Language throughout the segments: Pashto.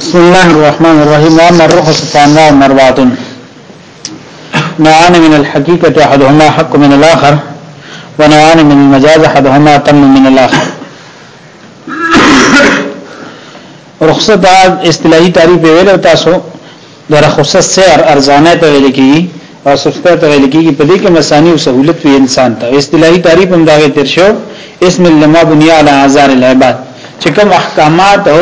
بسم الله الرحمن الرحيم وأما الرخص فأنواع مربعة نوعان من الحقيقة أحدهما حق من الآخر ونوعان من المجاز أحدهما تم من الآخر رخصت دا اصطلاحي تعریف ویل تاسو د رخصت سعر ارزانه ته ویل کیږي او سسته ته ویل کیږي په دې کې مسانی او سهولت وي انسان ته اصطلاحي تعریف هم دا تیر شو اسم لما بني على اعذار العباد چې کوم احکامات او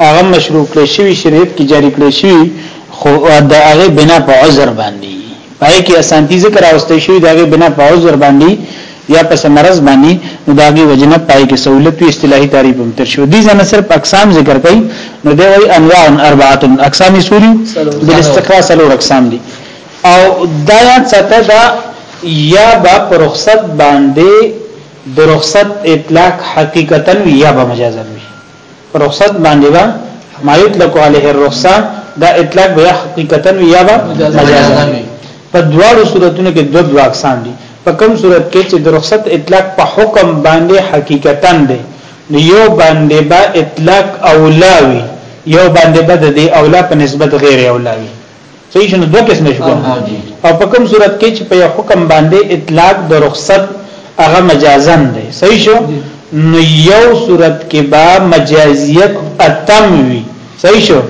هغه مشروع کړی شوی شریعت کې جاری کړی شوی خو د هغه بنا په عذر باندې پای کې اسانتی ذکر راوستي شوی دا غي بنا په عذر باندې یا په سمرز باندې نو دا غي وجنه پای کې سہولت وی اصطلاحي تعریف هم تر شو دي ځنه صرف اقسام ذکر کړي نو دی وی انواع اربعه اقسام سوري بل استقرا سلور اقسام دي او دا یاد ساته دا یا با پر رخصت باندې د رخصت اطلاق حقیقتا یا به مجازا په رخصت باندې با ما یطلق علیه الرخصه دا اطلاق بیا حقیقتا وی یا با مجازا وی په دواړو صورتونو کې دوه دوه اقسام دي په کوم صورت کې چې د رخصت اطلاق په حکم باندې حقیقتا دی نو یو باندې با اطلاق اولاوی یو باندې بد دی اولا په نسبت غیر اولاوی صحیح شنو دوه قسمه شو او په کوم صورت کې چې په یو حکم باندې اطلاق د رخصت هغه مجازن دی صحیح شو نو یو صورت کې با مجازیت اتم وي صحیح شو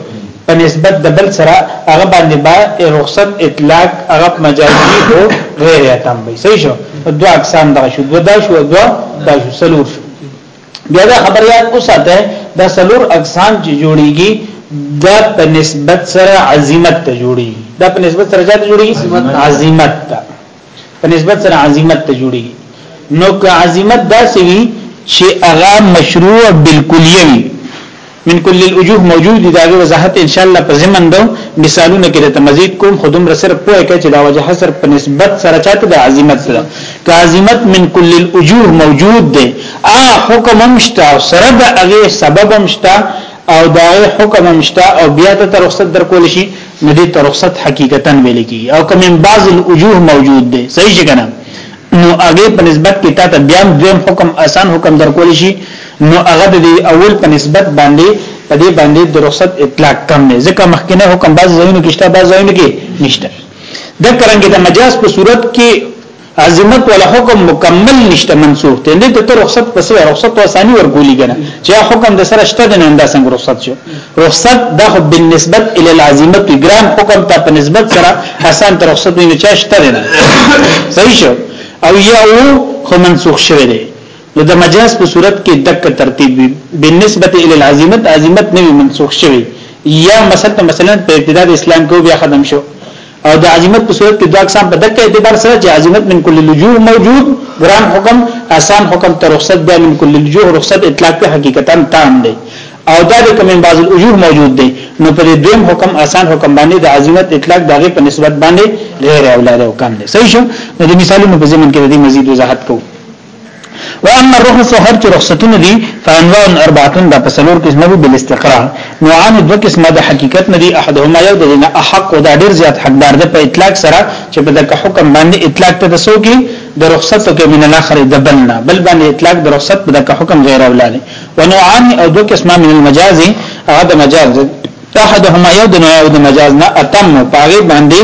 په نسبت د بل سره هغه باندې با رخصت اطلاق هغه مجازي او غیر اتم وي صحیح شو دوه اقسام دغه شو دوه دا شو دوه دا شو سلور شو بیا دا خبر یاد اوساته دا سلور اقسام چې جوړیږي دا په نسبت سره عظمت ته جوړیږي دا په نسبت سره جات جوړیږي عظمت ته په نسبت سره عظمت ته جوړیږي نو که عظمت داسې وي چې هغه مشروع بالکلیه وي من کل الاجوه موجود دي داغه وضاحت ان شاء الله په زمن دو مثالونه کې ته مزید کوم خودم را صرف پوهه کې چې دا وجه حصر په نسبت سره چاته د عظمت سره که عظمت من کل الاجوه موجود دي ا حکم مشتا سره د هغه سبب مشتا او دا حکم مشتا او بیا ته رخصت در کول شي نو دې ته رخصت حقیقتا ویل کی او کوم بعض الاجوه موجود دي صحیح څنګه نو هغه په نسبت کې تا ته بیا دویم حکم آسان حکم در کول شي نو هغه د اول په نسبت باندې په دې باندې د رخصت اطلاق کم نه ځکه مخکنه حکم باز زینو کې شته باز زینو کې نشته د کرنګ د مجاز په صورت کې عظمت ولا حکم مکمل نشته منسوخ دی نه ته رخصت پس رخصت او ثاني ورګولي کنه چې حکم د سره شته نه انده څنګه رخصت شو رخصت د خو بالنسبت ال العظمت ګران حکم ته په نسبت سره حسن تر رخصت نه چاشته نه صحیح شو او یا خو منسوخ شوی دی نو د مجاز په صورت کې دک ترتیب وي بالنسبه الى العزیمت عزیمت نه وي منسوخ شوی یا مثلا مثلا په ابتدا د اسلام کې بیا ختم شو او د عزیمت په صورت کې دا اقسام په دک اعتبار سره چې عزیمت من کل لجوء موجود ګران حکم آسان حکم ته رخصت بیا من کل لجوء رخصت اطلاق په حقیقتا تام دی او دا د کوم بعض الاجور موجود دی نو په دویم حکم آسان حکم باندې د عزیمت اطلاق دغه په نسبت باندې غیر اولاد او کم دی صحیح شو نو د مثالونو په ضمن کې د دې مزید وضاحت کوو واما الرخص هر چې رخصتونه دي فانواع اربعه دا په څلور قسم دي بل استقرار نوعان دوه قسمه د حقیقت نه دي احدهما یو د نه حق او دا ډیر زیات حقدار ده په اطلاق سره چې په دغه حکم باندې اطلاق ته دسو کې د رخصت کې من الاخر د بل نه بل باندې اطلاق د رخصت په دغه حکم غیر اولاله ونوعان او دوه قسمه من المجاز هغه د مجاز احدهما یو د نوع د مجاز نه اتم پاغه باندې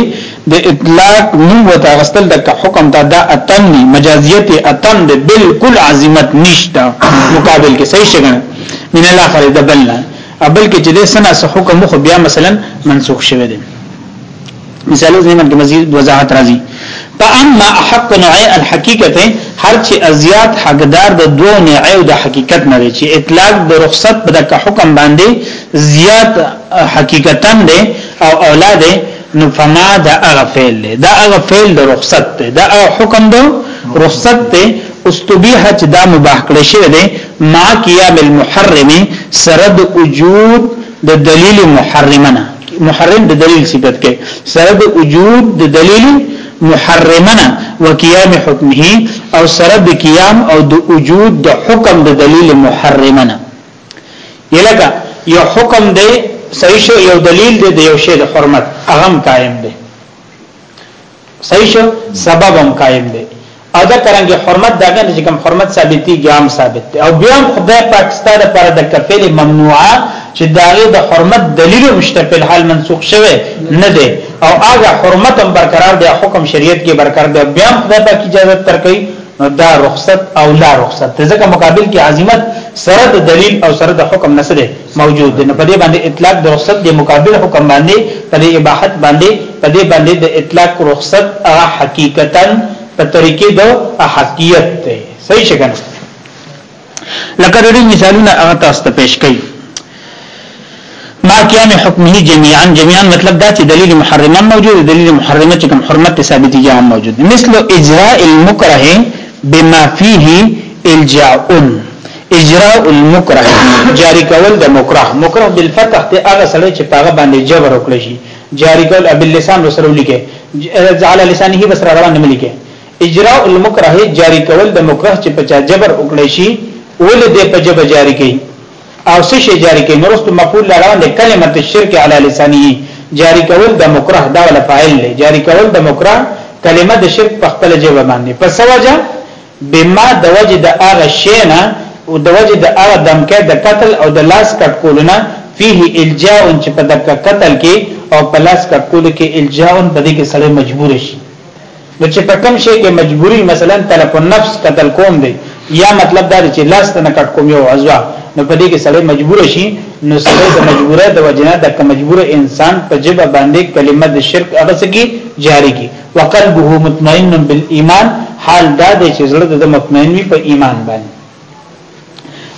د اطلاق نوم وته غستل د حکم ته دا اتم ني مجازیت اتم د بالکل عظمت نشته مقابل کې صحیح شګنه من الاخر د بلنا بلکې چې د سنا حکم خو بیا مثلا منسوخ شوی دی مثال اوس نعمت کې مزید وضاحت راځي فاما احق نوعي الحقيقه هر چې ازيات حقدار د دوه نوعي د حقیقت نه دی چې اطلاق د رخصت په دغه حکم باندې زیات حقیقتا دی او اولاد نو فما دا هغه فعل دی دا هغه فعل د رخصت دی دا هغه حکم دی رخصت دی استبیح چې دا مباح کړی شوی دی ما قیام المحرم سرد وجود د دلیل محرمنه محرم د دلیل صفت کې سره د وجود د دلیل محرمنه وقيام حکمه او سره د قیام او د وجود د حکم د دلیل محرمنه یلکه یو حکم دی صحیح شو یو دلیل دی د یو شی د حرمت اغم قائم دی صحیح شو سبب هم قائم دی او دا کرانګي حرمت دا غند چې کوم حرمت ثابتي ګام ثابت دی او بیا خدای پاکستان لپاره د کفیل ممنوعه چې داغه د حرمت دلیل مشته په حال منسوخ شوه نه دی او هغه حرمت هم برقرار دی حکم شریعت کې برقرار دی بیا خدای پاک اجازه ترکې نو دا رخصت او لا رخصت ځکه مقابل کې عظمت سره د دلیل او سره د حکم نسره موجود دی نو په دې باندې اطلاق د رخصت د مقابل حکم باندې په دې اباحت باندې په دې باندې د اطلاق رخصت هغه حقیقتا په طریقې د احقیت دی صحیح شګن لکه د مثالونه هغه تاسو ته پیش کړي ما قیام حکمه جميعا جميعا مطلب دا چې دلیل محرمه موجود دلیل محرمه چې کوم حرمت ثابت دي جام موجود مثل اجراء المکره بما فيه الجاء اجراء المکره جاری کول د مکره مکره بالفتح ته هغه سره چې پاغه باندې جبر وکړي شي جاری کول ابل لسان وسره لیکه جعل لسانه وسره روان نه لیکه اجراء المکره جاری کول د مکره چې پچا جبر وکړي شي ول دې په جبر جاری کوي او څه شي جاری کوي نورست مفعول روان د کلمه الشرک علی لسانه جاری کول د مکره دا ول فاعل دی جاری کول د مکره کلمه د شرک په خپل جبر باندې پس وجه بما د وجه د هغه شی نه او د وجه د هغه دمکه د قتل او د لاس کټ کولو نه فيه الجاء چې په دک قتل کې او په لاس کټ کولو کې الجاء په دې کې سړی مجبور شي نو چې په کوم شی کې مجبوري مثلا تلف النفس قتل کوم دی یا مطلب دا چې لاس ته نه کټ کوم یو عزوا نو په دې کې سړی مجبور شي نو سړی د مجبوره د وجنه د مجبور انسان په جبه باندې کلمه د شرک هغه سکی جاری کی وقلبه مطمئن بالایمان حال دا دی چې زړه د مطمئن وي په ایمان باندې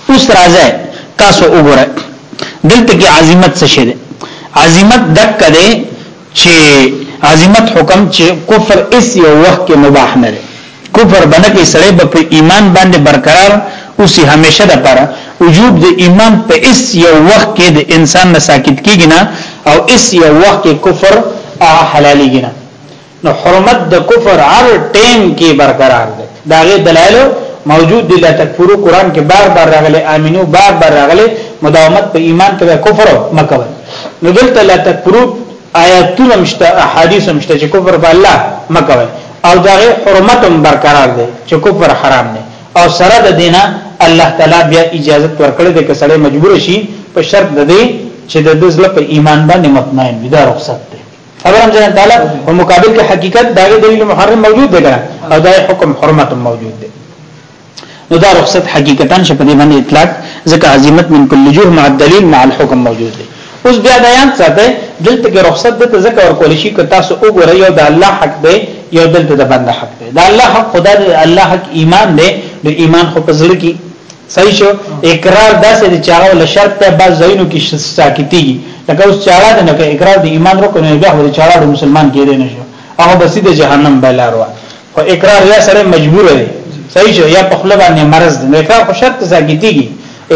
اوس راځي تاسو وګورئ دلته کې عظمت څه شي عظمت دک دی چې عظمت حکم چې کفر اس یو وخت کې مباح نه کفر بنه کې سړی به په ایمان باندې برقرار اوسې همیشه د پاره وجوب د ایمان په اس یو وخت کې د انسان نه ساکت کیږي نه او اس یو وخت کې کفر هغه حلاليږي نه نو حرمت د کفر هر ټیم کې برقرار دی دا غي دلایل موجود دي لا تکفرو قران کې بار بار راغلي امينو بار بار راغلي مداومت په ایمان کې کفر مکوي نو دلته لا تکفرو آیاتونه هم شته احادیث هم شته چې کفر په الله مکوي او دغه حرمت هم برقرار دی چې کفر حرام دی او سره د دینه الله تعالی بیا اجازه ورکړي د کسړې مجبور شي په شرط د دې چې د دزله په ایمان باندې مطمئن وي دا رخصت دی خبرم جن تعالی په مقابل کې حقیقت دا دلیل محرم موجود دی او دا حکم حرمت موجود دی نو دا رخصت حقیقتا چې په دې باندې اطلاق ځکه عظمت من کل جوه مع الدلیل مع الحكم موجود دی اوس بیا دا یاد ساته دلته کې رخصت د ذکر ور کول شي که تاسو وګورئ یو د الله حق دی یو دلته د بنده حق دی دا الله حق خدا دی الله حق ایمان دی نو ایمان خو په ځل کې صحیح شو اقرار داسې د چاغو له شرط ته بعض ځایونو کې ساکتي لکه اوس چاړه ده لکه اقرار د ایمان رکن نه بیا د چاړه مسلمان کېدې نشو هغه بسې د جهنم بلاروا خو اقرار یا سره مجبور دی صحیح شو یا په خپل باندې مرز دی نو اقرار خو شرط ساګتیږي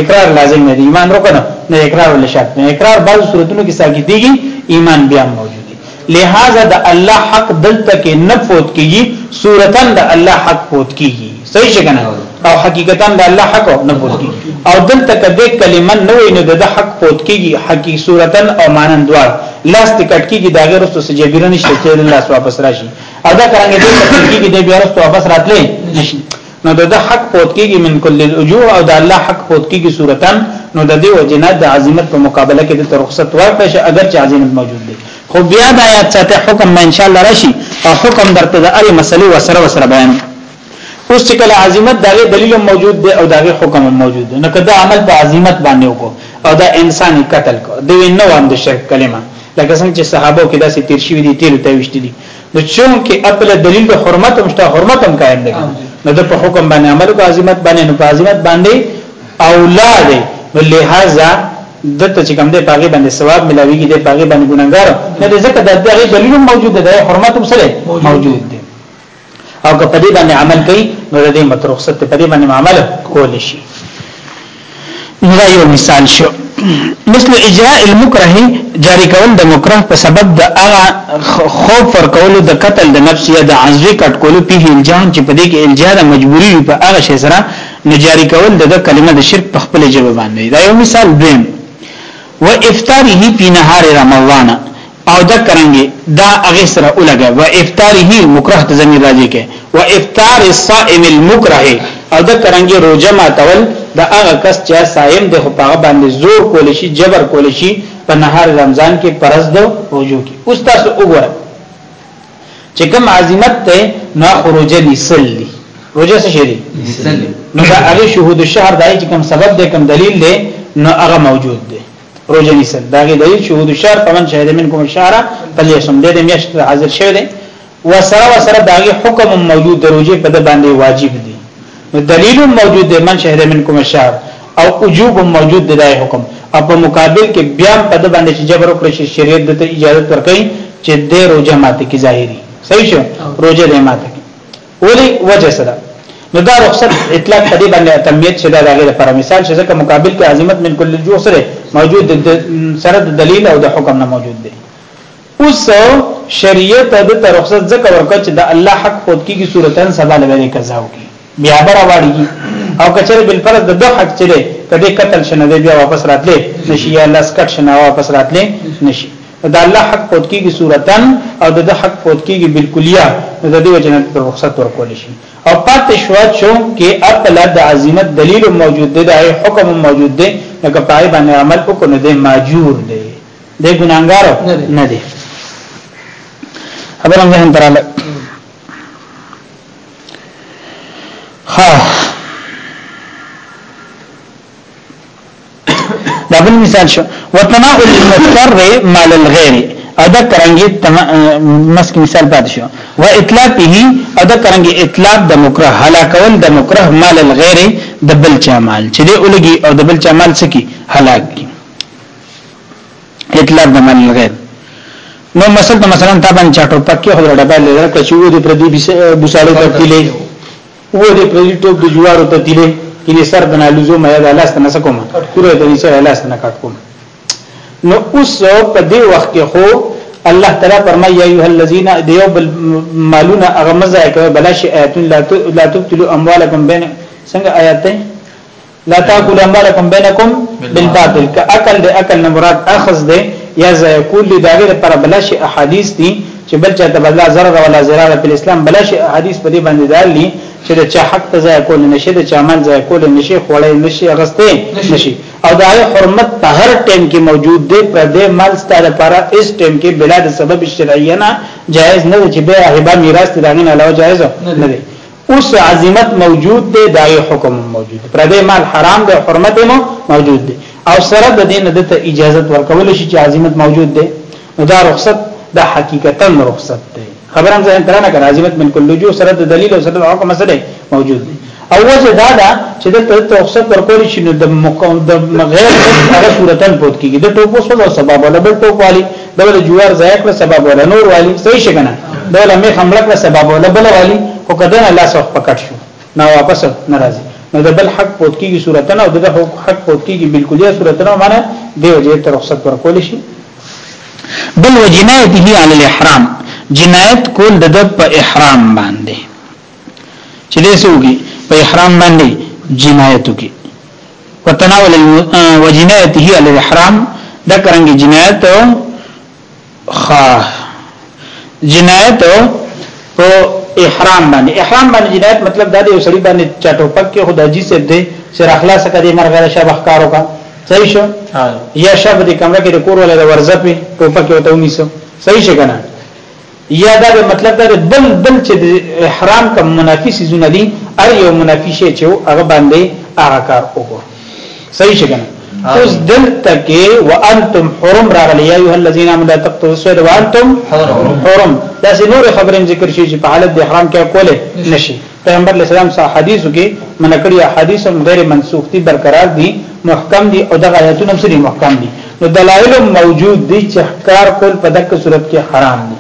اقرار لازم نه دی ایمان رکنه نه اقرار ول شرط نه اقرار بعض صورتونو کې ساګتیږي ایمان بیا موجود دی لہذا د الله حق دلته کې نه فوت کیږي صورتن د الله حق فوت کیږي صحیح څنګه او حقیقتا د الله حق نه فوت کیږي او دلته کده کلمه نه وي نو د حق فوت کیږي حقیقي صورتن او مانن دوار لاس ټکټ کیږي دا غیر رسو سجبیرنه شته چې لاس واپس راشي او دا څنګه دې په کې کې دې بیا رسو واپس راتلې نشي نو د حق پوت کېږي من کل الاجو او د الله حق پوت کېږي صورتن نو د دې وجنات د عظمت په مقابله کې د رخصت ورکړي شي اگر چې عظمت موجود دی خو بیا د آیات ساته حکم ما ان شاء الله راشي او حکم درته د اړې مسلې وسره وسره بیان اوس چې کله عظمت دغه دلیل موجود دی او دغه حکم موجود دی نو کدا عمل په عظمت باندې وکړو او دا انسان قتل کو دی نو هم د شرک کلمه لکه څنګه چې صحابه کې داسې تیر شوی دي تیر ته وشت دي نو چون کې خپل دلیل د حرمت هم شته حرمت هم قائم دی نو د په حکم باندې عمل په عظمت باندې نو په عظمت باندې اولا دی نو لہذا دته چې کوم دی پاګې باندې ثواب ملاويږي دی پاګې باندې ګناګار نه ځکه د دغه دلیل موجود دی حرمت هم سره موجود دی او که په دې باندې عمل کوي نو د دې مت رخصت په دې باندې عمل کول شي نو دا یو مثال شو مثل اجراء المکره جاری کول د مکره په سبب د هغه خوف ور کول د قتل د نفس یا د عزوی کټ کول په الجان چې په دې کې الجار مجبوری په هغه شی سره نو جاری کول د کلمه د شرک په خپل جواب باندې دا یو مثال دیم و افطاره په نهار رمضان او دا کرنګي دا هغه سره ولګه و افطاره مکره ته زمير راځي کې و افطار الصائم المکره او دا کرنګي روزه ما تول دا هغه کس چې صائم د خو په باندې زور کول شي جبر کول شي په نهار رمضان کې پرز دو روزو کې اوس تاسو وګوره چې کوم عزمت ته نو خروجه نسل دي روزه څه شي دي نو دا هغه شهود الشهر دای چې کوم سبب دی کوم دلیل دی نو هغه موجود دی روزه نیسل دا غي دلیل شهود الشهر فمن شهد منکم الشهر فليصم دې دې میاشت حاضر شوی دی وسره وسره دا غي حکم موجود دروځي په د باندې واجب دی نو دلیل موجود دی من شهد منکم الشهر او وجوب موجود دی دا حکم او په مقابل کې بیا په د باندې چې جبر وکړي چې شریعت د اجازه ورکړي چې د روزه ماته کی ظاهري صحیح شو روزه دې ماته ولی وجه څه ده نو دا رخصت اطلاق په دې باندې تمیت شې دا دغه لپاره مثال شې ځکه مقابل کې عظمت من کل الجو سره موجود د سره د دلیل او د حکم نه موجود دی اوس شریعت د ترخصت ځکه ورکړ چې د الله حق خود کیږي صورتن سبا لوي قضا وکي بیا برابرږي او کچره بل فرض د دوه حق چره کدی قتل شنه دی بیا واپس راتلې نشي یا لاس کټ شنه واپس راتلې نشي دا الله حق فوت کیږي صورتن او د حق فوت کیږي بالکلیه نو د دې وجنه پر رخصت ورکول شي او پاتې شو چې کې خپل د عظمت دلیل موجود دی د حکم موجود دی لکه پای باندې عمل وکړو د ماجور دی د ګناګار نه دی خبره مې هم تراله ها دا بل مثال شو وتماع المضطر مال الغير او دا کرنګي مسک مثال پات شو و اطلاقه او دا کرنګي اطلاق د مکره هلاکول د مکره مال الغير د بل چا مال چې دی اولګي او د بل چا مال سکی هلاک کی اطلاق د مال الغير نو مثلا مثلا تا باندې چاټو پکې خو ډبل لرکه چې و دې پر دې بوساړو کتلې و دې پردي ټوب د جوارو ته تیلې کینې سر د نالوزو مې دا لاس نه سکوم پوره د نشه لاس نه کټ کوم نو اوس په دې وخت کې خو الله تعالی فرمایي یا ایه الذین دیو بل مالونه اغمزه کوي بلش ایتون لا تبتلوا اموالکم بین څنګه آیات ده لا تاكلوا اموالكم بينكم بالباطل کاکل د اکل نه مراد اخذ ده یا زیکول دی داغه لپاره بلش احادیث دي چې بل چا ته بلا ضرر ولا ضرر په اسلام بلش احادیث په دې باندې دالي چې د چا حق ته ځای کول نشي د چا مال ځای کول نشي خوړې نشي اغسته نشي او دا حرمت په هر ټیم کې موجود دی پر دې مال ستاره لپاره اس ټیم کې بلا د سبب شرعیه نه جایز نه چې به هبه میراث دغه نه علاوه جایز نه دی اوس عظمت موجود دی داغه حکم موجود دی پردې مال حرام دی حرمت مو موجود دی او سره د دین د ته اجازه ورکول شي چې عظمت موجود دی نو دا رخصت دا حقیقتا رخصت دی خبر هم ځان ترانه کړه عظمت من کل جو سره د دلیل او سره د حکم سره موجود دی او وجه دا دا چې د ته رخصت ورکول شي نو د مقام د غیر هغه صورتن پوت کیږي د ټوپو سره سبب ولا بل ټوپ والی دول جوار ځای کړ سبب ولا نور والی صحیح شګنه دول می خمړه کړ سبب ولا بل والی خو کدن الله سو پکټ شو نه واپس ناراضي نو د بل حق پوت کیږي صورتنه او د حق پوت کیږي بالکلیه صورتنه معنی دی وجه ته رخصت ورکول شي بل وجنایته علی الاحرام جنایت کول د په احرام باندې چې دې سوګي په احرام باندې جنایت وکي وتناول وجنایت هي الاحرام دا کرنګ جنایت خ جنایت په احرام باندې احرام باندې جنایت مطلب دا دی یو سړی باندې چټو پک کې خدای جی سب دی چې اخلاص کړي مرغه شبخ کارو کا صحیح شو یا شب دې کمره کې د کور ولا د ورزپې ټوپک یو ته ونیسو صحیح شګنه یا دا به مطلب دا بل بل چې د احرام کوم منافي سيزونه دي ار یو منافي شي چې هغه باندې هغه کار وکړو صحیح شګنه اوس دلته کې وانتم حرم راغلی یا ایه الذین آمنوا تقتلوا الصید وانتم حرم دا سه نور خبرې ذکر شي چې په حالت د احرام کې کوله نشي پیغمبر علیه السلام صح حدیثو کې منع کړی احادیث هم غیر منسوخ دي برقرار دي محکم دي او دغه آیتونه هم سری محکم دي نو دلایل موجود دي چې ښکار کول په دغه صورت کې حرام دي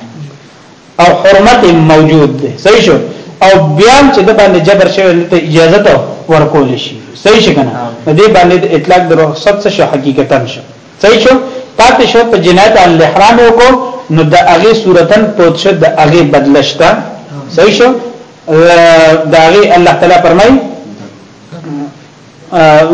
او حرمت موجود دي صحیح شو او بیا چې د باندې جبر شوی نو ته اجازه ته ورکول شي صحیح شي کنه دې باندې اطلاق د رخصت څخه حقیقتا شي صحیح شو پاتې شو په جنایت عن الاحرام یو کو نو د هغه صورتن پوت شو د هغه بدل شته صحیح شو د هغه الله تعالی فرمای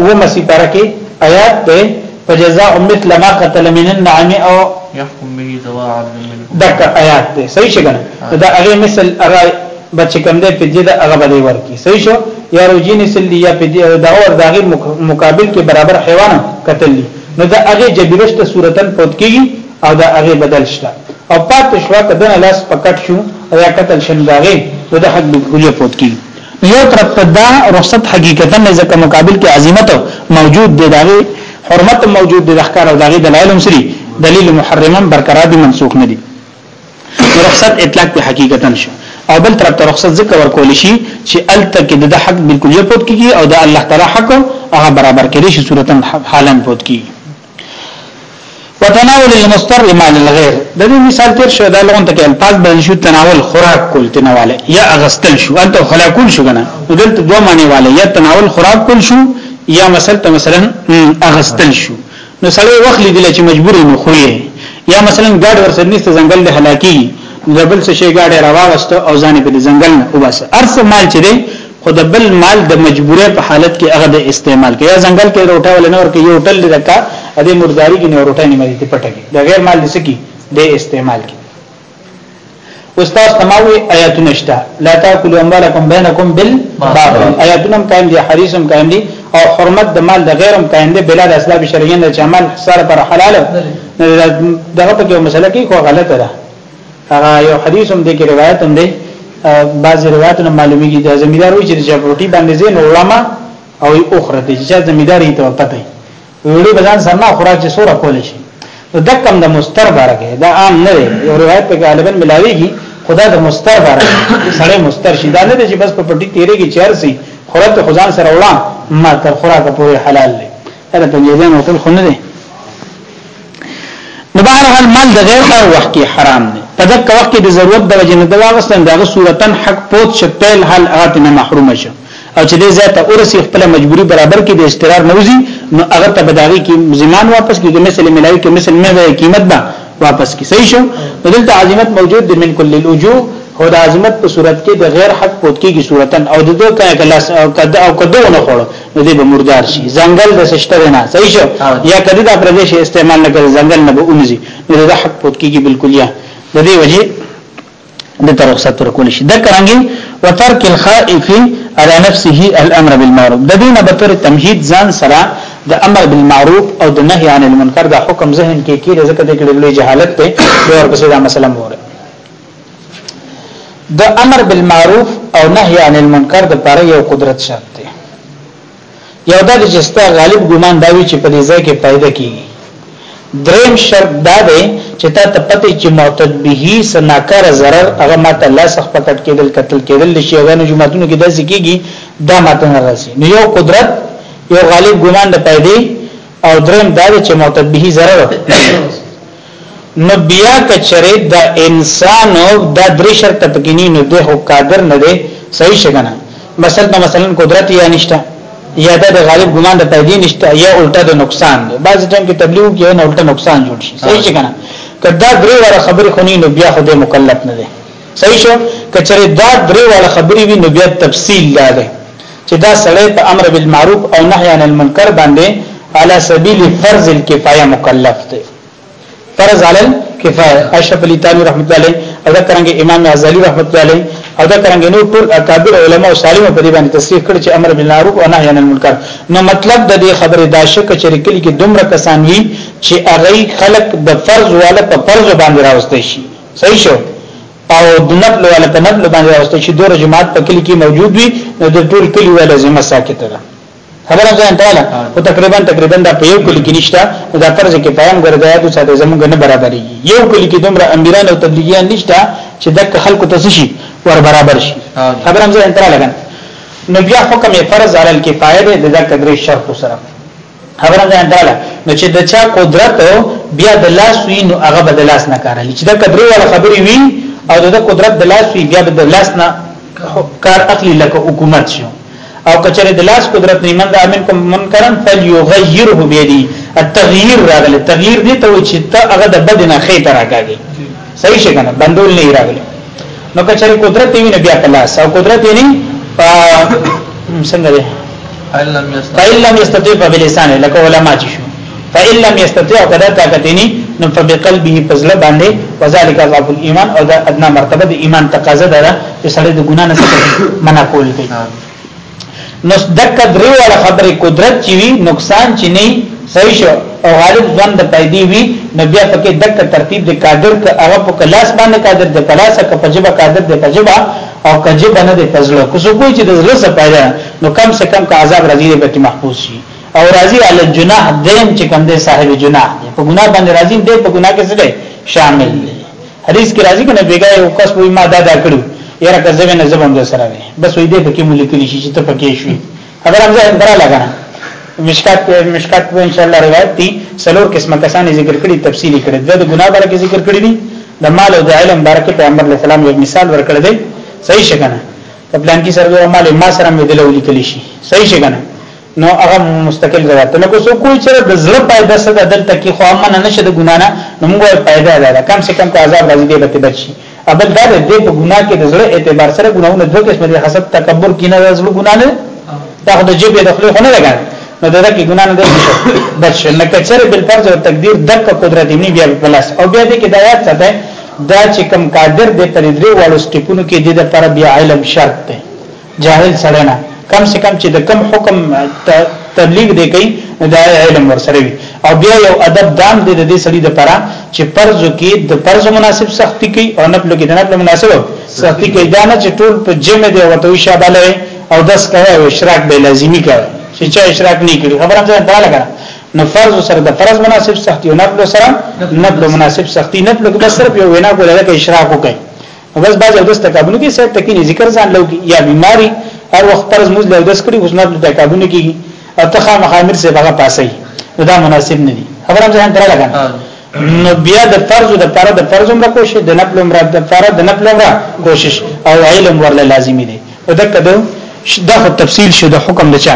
و مسی پرکه آیات ته فجزاء مثل ما قتل من النعم او يحكم به ذو عدل منه دک آیات ته صحیح شګنه دا هغه مثل به چې کوم دی فدیه ده هغه به دی ورکړي صحیح شو یا روجی نیسل دي یا فدیه د اور داغي مقابل کې برابر حیوان قتل دي نو دا هغه جبیرشت صورتن فوت کیږي او دا هغه بدل شته او پات شوا کدن لاس پکټ شو او یا قتل شنداغه نو دا حق بالکل فوت کیږي یو طرف ته دا رخصت حقیقتا نه ځکه مقابل کې عظمت موجود دی داغه حرمت موجود دی د احکار او داغه دلایل هم سری دلیل محرمم برقرار دي منسوخ نه دي رخصت اطلاق په حقیقتا شو او بل طرف ته رخصت ذکر ورکول شي چې الته کې د حق بالکل یې پوت کیږي او د الله تعالی حق هغه برابر کړي شي صورتن حالن پوت کیږي وتناول المستر مال الغير د دې مثال تیر شو دا لغون ته الفاظ بدل شو تناول خوراک کول تناواله یا اغستل شو انت خلاقول شو کنه دلته دوه معنی والے یا تناول خوراک کول شو یا مثلا مثلا اغستل شو نو سړی وخت لیدل چې مجبور یې نو خو یې یا مثلا ګاډ ورسره نشته ځنګل د هلاکی نو د بل څه شي ګاډه راوغسته او ځان په ځنګل نه وبس ارس مال چې دی خو د بل مال د مجبورې په حالت کې هغه د استعمال کې یا ځنګل کې روټه ول نه ورکه یو ټل لکه د مرداري کې نه روټه نه مې ته پټه کې د غیر مال د سکی د استعمال کې استاد تماوي آیاتونه شته لا تاكلوا اموالكم بينكم بالباطل آیاتونه قائم دي حدیث هم قائم دي او حرمت د مال د غیرم قائم دي بلا د اسباب شرعیه نه چې عمل سره پر حلال دغه په کوم مسله کې خو غلطه ده هغه یو حدیث هم دي کې روایت هم دي بعض روایتونه معلومیږي د زمیدار وی چې جبروټي باندې زین علماء او اخرته چې زمیداری ته پته ویډیو به ځان سره نه خورا چې سوره کول شي نو د کم د مستر بارکه دا عام نه دی یو روایت په غالبا ملاویږي خدا د مستر بارکه سړی مستر شي دا نه دی چې بس په پټي تیرېږي چیر سي خورا ته خدان سره وړا ما تر خورا ته پوره حلال دی دا ته یې نه تل خو نه دی نو بهر حال مال د غیر په وخت کې حرام دی په دغه وخت کې د ضرورت د وجې نه دواغستن دغه صورتن حق پوت شه پیل حال هغه نه محروم شه او چې دې ذاته اورسي خپل مجبوری برابر کې د استقرار نوځي نو هغه ته بداغي کې زمان واپس کیږي مثل ملایي کې مثل نه وي قیمت به واپس کی صحیح شو دلته عظمت موجود د من کل الوجوه هو د عظمت په صورت کې د غیر حق پوت کیږي صورتن او د دوه کله او کده او کده نه خور نو دې به مردار شي ځنګل د سشتر نه صحیح شو یا کله دا پردیش استعمال نه کوي ځنګل نه به اونځي نو د حق پوت کیږي بالکل یا د دې وجه د ترخصت ورکول شي دا کرانګي وترک الخائف على نفسه الامر بالمعروف د دینه به تر تمهید ځان سره د امر بالمعروف او د نهي عن المنکر د حکم ذهن کې کې ځکه د کړي جهالت ته ډېر پسې دا مسله مور د امر بالمعروف او نهي عن المنکر د پر یو قدرت شرط دی یو دا چې ستا غالب ګمان دا وی چې په دې ځای کې پیدا کیږي دریم شرط دا دی چې تا ته پته چې معتد به سناکار zarar هغه ماته الله سخ پکټ کېدل قتل کېدل شي هغه نه جمعتونو کې داسې کیږي دا ماته نه راځي نو یو قدرت یو غالب ګمان د پیدا او دریم دا چې معتد به zarar نو بیا کچره د انسان او د درې شرط پکینی نو د هو قادر نه دی صحیح شګنه مثلا په مثلا قدرت یا نشته یا د غالب ګمان د پیدې نشته یا الټه د نقصان دی بعض ټیم کې تبلیغ کې نه الټه نقصان جوړ شي صحیح شګنه کدا درې واره خبرې خونی نو بیا خو د مکلف نه دی صحیح شو کچره دا درې واره خبرې وی نو بیا تفصیل لا دی چې دا سړی په امر بالمعروف او نهی عن المنکر باندې على سبيل فرض الكفايه مکلف دی فرض علی الكفایه اشرف علی تانی رحمت الله علیه او دا څنګه امام غزالی رحمت الله علیه او دا څنګه نور ټول اکابر علما او صالح په دې باندې تصریح کړ چې امر بالمعروف او نهی عن المنکر نو مطلب د دې خبره دا شک چې رکلی کې دومره کسان وي چې هغه خلق د فرض والا په فرض باندې راوستي شي صحیح شو او د نفل والا په نفل باندې راوستي شي دوه جماعت په کلی کې موجود وي نو د ټول کلی والا ذمہ ساکته ده خبره ځان ته ده او تقریبا تقریبا دا په یو کلی کې نشته دا فرض کې پیغام ګرځایا د ساده زمونږ نه برابرې یو کلی کې دومره امیران او تبلیغیان نشته چې د خلکو ته شي ور برابر شي خبره هم ځان ته لګن نو بیا حکم فرض علی الکفایه ده د قدرې شرط سره خبره ځان ته لګن نو چې د چا قدرت بیا د لاس وی نو هغه به د لاس نه کار لې چې د قدرې ولا خبرې وی او د قدرت د لاس وی بیا د لاس نه کار اخلي لکه حکومت شو او کچره د لاس قدرت نه من رامن کوم منکرن فليغيره بيدي التغيير راغله تغيير دي ته چې ته هغه د بدن خې تر راګي صحیح شي کنه بندول نه راغله نو کچره قدرت یې نه بیا په لاس او قدرت یې نه په څنګه ده فإن لم يستطيع فبلسانه لك علماء چې فإن لم يستطيع قدر طاقتني نو فبقلبه فزله باندې وذلك ضعف الايمان او دا ادنى مرتبه د ایمان تقاضا ده چې سړی د ګنا نه منع کول کوي نو دک درې ولا خبره قدرت چي وي نقصان چي نه صحیح شو او غالب ځوان د پیدي وي نو بیا پکې دک ترتیب د قادر ک هغه په کلاس باندې قادر د کلاس ک پجبه قادر د پجبه او کجبه نه د پزله کوڅو کوی چې د زړه څخه پیدا نو کم سے کم کا عذاب رضی به محفوظ شي او راضی علی الجناح دیم چې کوم دی صاحب جناح دی په ګناه باندې راضی دی په ګناه کې څه دی شامل دی حدیث کې راضی کنه بیګا یو کس وې ما دا دا کړو یاره که زوی نه زبم د سره وي بس وې دې پکې ملي کلی شي چې ته پکې شوې خبر هم ځان درا لګا مشکات مشکات په ان شاء الله روایت دي سلور قسمه کسان ذکر کړي تفصیلی کړي د ګناه باره کې ذکر کړي دي د مال او د علم باره کې پیغمبر علیه السلام یو مثال ورکړ دی صحیح شګنه په پلان کې سره مال ما سره مې دلولي کلی شي صحیح شګنه نو هغه مستقل ذات نو کو سو کوئی چر د زړه پیدا سره د دلته کې خو امن نه شه د ګنا نه نو موږ پیدا ده کم سے کم عذاب راځي دی به بچي ابل دا د په ګنا کې د زړه اعتبار سره ګناونه دوه قسم دي حسد تکبر کینه د زړه ګنا نه دا د جبه د خپل خونه لګا نو دا کې ګنا نه ده بچ نه کچره بل فرض او تقدیر دک قدرت نه بیا پلاس او بیا دې کې دا یاد ساته دا چې کم قادر دې پر دې وړو سټیپونو کې دې د پر بیا علم شرط ده جاهل سره نه کم سے کم چې د کم حکم تبلیغ دی کوي دا علم ورسره وي او بیا یو ادب دام دی د دې سړي د پره چې فرض کې د فرض مناسب سختی کوي او نفل کې د نفل مناسب سختی کوي دا نه چې ټول په جمع دی ورته وي شابه او دس کوي او اشراق به لازمی کوي چې چا اشراق نه کړي خبره هم ځان پاله کړه نو فرض سره د فرض مناسب سختی او نفل سره نفل مناسب سختی نفل کې بس صرف یو وینا کوله کې اشراق وکړي او بس باز او دس تکابونه کې سید تکینه ذکر ځان لوګي یا بیماری هر وخت پرز موږ له دس کړي اوس نه تکابونه کیږي او تخا مخامر سه بغه پاسي دا مناسب نه دي خبرم ځان تر لګا نو بیا د فرض د پر د فرض عمر کوشش د نفل عمر د پر د نفل عمر کوشش او علم ورله لازمی دي او دغه د دغه تفصیل شو د حکم د چا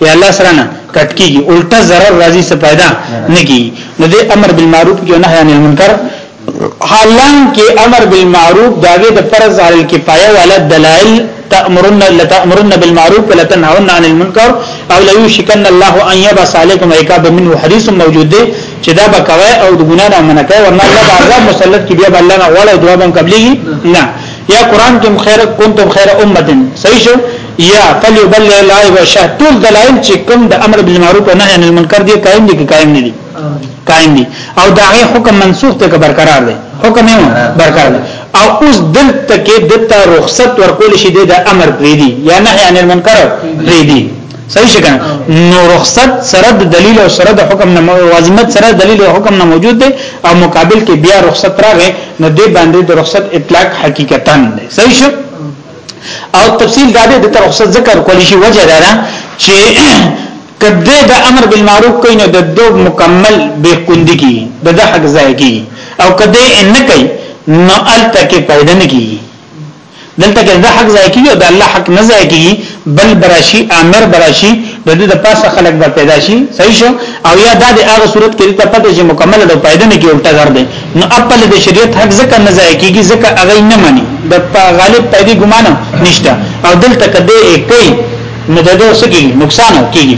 یا الله سره نه کټ کیږي الټا zarar راځي څه پیدا نه کیږي نو د امر بالمعروف کې نهي عن المنکر حالانکه امر بالمعروف داګه د فرض علی الکفایه ولا دلائل تأمرن لتأمرن بالمعروف ولا تنهون عن المنکر او لا یشکن الله ان یبس علیکم عقاب منه حدیث موجود دی چې دا به کوي او د ګنا نه منع کوي ورنه الله د عذاب مسلط کې بیا بل نه ولا دوام قبلي نه یا قران کې خیر کنتم خیر امه صحیح شو یا فلیبلغ الغائب والشاهد ټول دلایل چې کوم د امر بالمعروف او نهی عن المنکر دی قائم دي که قائم نه دي قائم دي او دا غي حکم منسوخ ته برقرار دی حکم یې برقرار دی او اوس دلته کې دته رخصت ورکول شي د امر پری دی یا نهی عن المنکر پری دی صحیح شګه نو رخصت سره د دلیل او سره د حکم نه واجبات سره دلیل او حکم نه موجود دی او مقابل کې بیا رخصت راغی نو دې باندې د رخصت اطلاق حقیقتا دی صحیح شګه او تفصیل دا دی د رخصت ذکر کولی شي وجه دا ده چې کده د امر بالمعروف کوي نو د دو مکمل به کندي کی د د حق ځای کی او کده نه کوي نو الته کې پیدا نه کی دلته کې د حق ځای کی او د الله حق نه ځای کی بل براشي امر براشي د دې د پاسه خلق به پیدا شي صحیح شو او یا د هغه صورت کې ته پته چې مکمل د پیدا نه کې الټا ګرځي نو خپل د شریعت حق ځکه نه ځای کیږي ځکه هغه نه مني د غالب پیدي ګمان نشته او دلته کده کوي نو د دوه سګي نقصان کیږي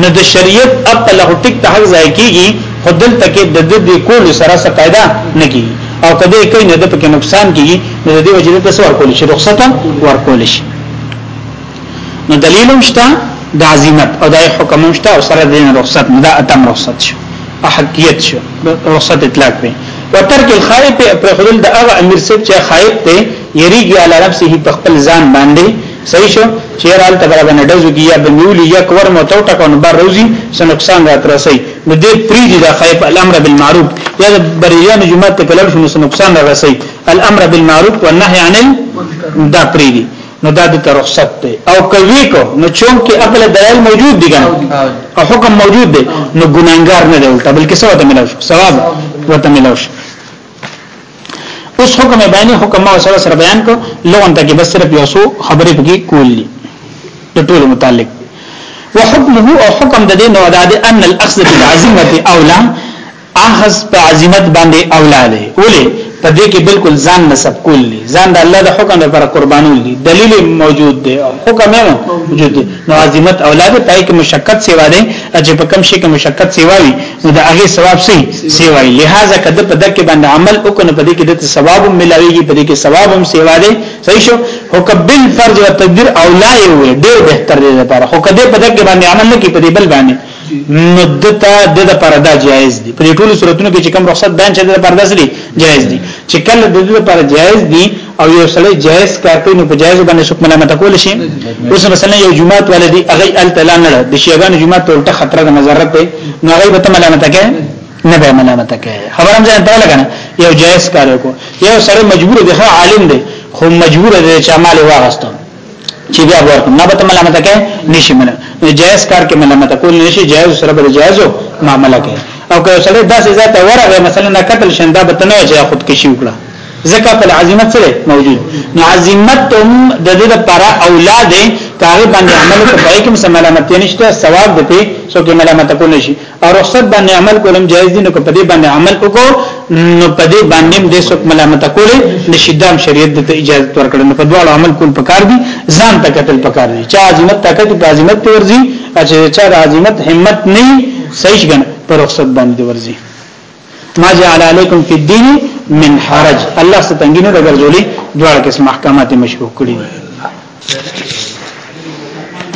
نو د شریعت خپل حق ټیک ته حق ځای کیږي خو دلته کې د دې کول سره څه پیدا نه کیږي او کده کوي نه د پکې نقصان کیږي نو د دې وجې ته څور کول شي رخصت ورکول شي نو دلیل مشته د عظمت او د حکم مشته او سره د رخصت نه د اتم رخصت شي احقیت شو رخصت اطلاق دی وترک الخائب پر خدل د هغه امیر سیب چې خائب دی یریږي علی نفسه په خپل ځان باندې صحیح شو چې رال ته برابر نه دزو کیه د نیولې یا کور مو تو ټکون بار روزي څه نقصان راترسي نو دې پریږي د خائب الامر بالمعروف یا د بریان جمعه ته په لړ شنو څه نقصان راترسي الامر بالمعروف والنهي عن دا پریږي نو دا د رخصت دی او کوي کو نو چون کې عقل دلایل موجود دي کنه او حکم موجود دی نو ګناګار نه دی الټا بلکې ثواب ته ملوش ثواب ورته ملوش اوس حکم بیانې حکم ما سره سره بیان کو لغون ته کې بس صرف یو څو خبرې پکې کولی د ټول متعلق وحکمه او حکم د دې نو د ان الاخذ بالعزمه اولا اخذ په عزیمت باندې اولا دی ولې په دې کې بالکل ځان نسب کول دي ځان د الله د حکم لپاره قربانول دي دلیل موجود دی او حکم یې موجود دی نو عظمت اولاد پای کې مشقت سیوا دی چې په کم شي کې مشقت سیوا وي نو د هغه ثواب سي سیوا وي لہذا کده په دکې باندې عمل وکړو په دې کې د ثواب هم ملاويږي په دې کې ثواب هم سیوا دی صحیح شو حکم بل فرض او تقدیر اولای وي ډېر بهتر دی لپاره خو کده په دکې باندې عمل نه کوي په دې بل باندې نو دته د د پردا جایز دي په ټولو صورتونو کې چې کوم رخصت دان چې د پردا سری جایز دي چې کله د د پر جایز دي او یو سړی جایز کار کوي نو په جایز باندې څوک ملامت کول شي اوس مثلا یو جمعات ولدي هغه ال تعالی نه د شیګان جمعات ته خطر د مزرت دی نو هغه به ته ملامت کوي نه به ملامت کوي خبرم ځان ته لګنه یو جایز کار کو یو سړی مجبور دی ښه عالم دی خو مجبور دی چې مال واغستو چې بیا ورکم نه به ته ملامت کې نشي مله نو جائز کار کې ملامت کول نشي جائز سره به جائز معاملې کې او که سره داسې ذات ورغه مثلا نه قتل شنده به تنه چې خود کشي وکړه ځکه په عظمت سره موجود نو عظمت هم د دې لپاره اولاد کاغه باندې عمل کوي کوم سم ملامت نشته ثواب دته سو کې ملامت کول نشي او رخصت باندې عمل کولم جایز دي نو که په دې باندې عمل وکړو نو په دې باندې هم د څوک ملامت کولې نشي دام شریعت د اجازه ورکړل نو په دواړو عمل کول پکار دي ځان ته قتل پکار دي چې عظمت طاقت په عظمت ته ورځي چې چا د عظمت همت نه صحیح ګن پر رخصت باندې ورځي ما جعل علیکم فی الدین من حرج الله ستنګینه د ګرځولې دواړه قسم احکامات مشروع کړی